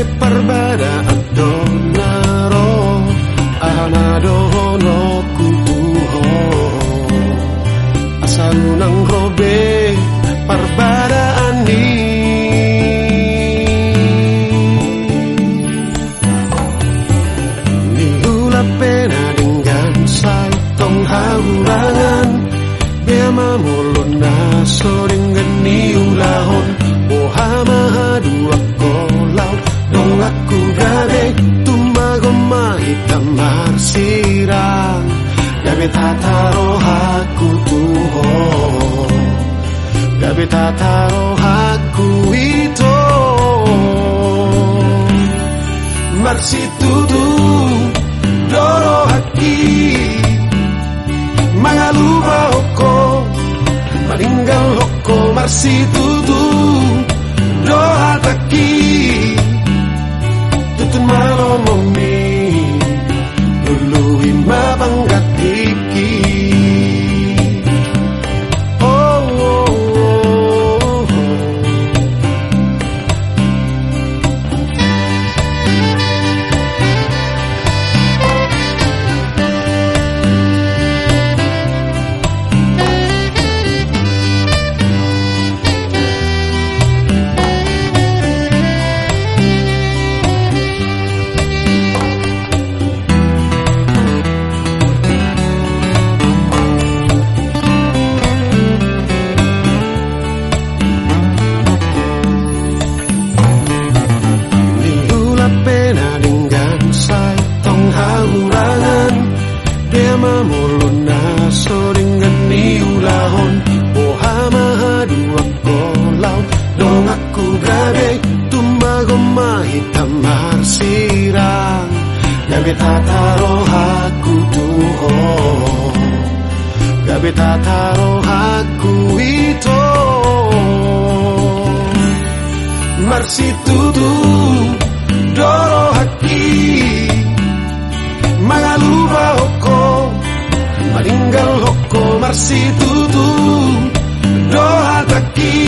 gabe parbada atdo naro Anado no kutuho Asal nang robe parbada ani Nihula pena dengan saitong haurangan. Bema mulun naso dengan haku tuho. Gabe tataro haku ito. Marsitutu Doro haki. Mangaluba hoko Maninggal hoko Marsitutu Doha hitam marsirang Gabe tataro haku tuho Gabe tataro haku ito Marsitutu Doro haki Mangaluba hoko Maninggal hoko Marsitutu Doha taki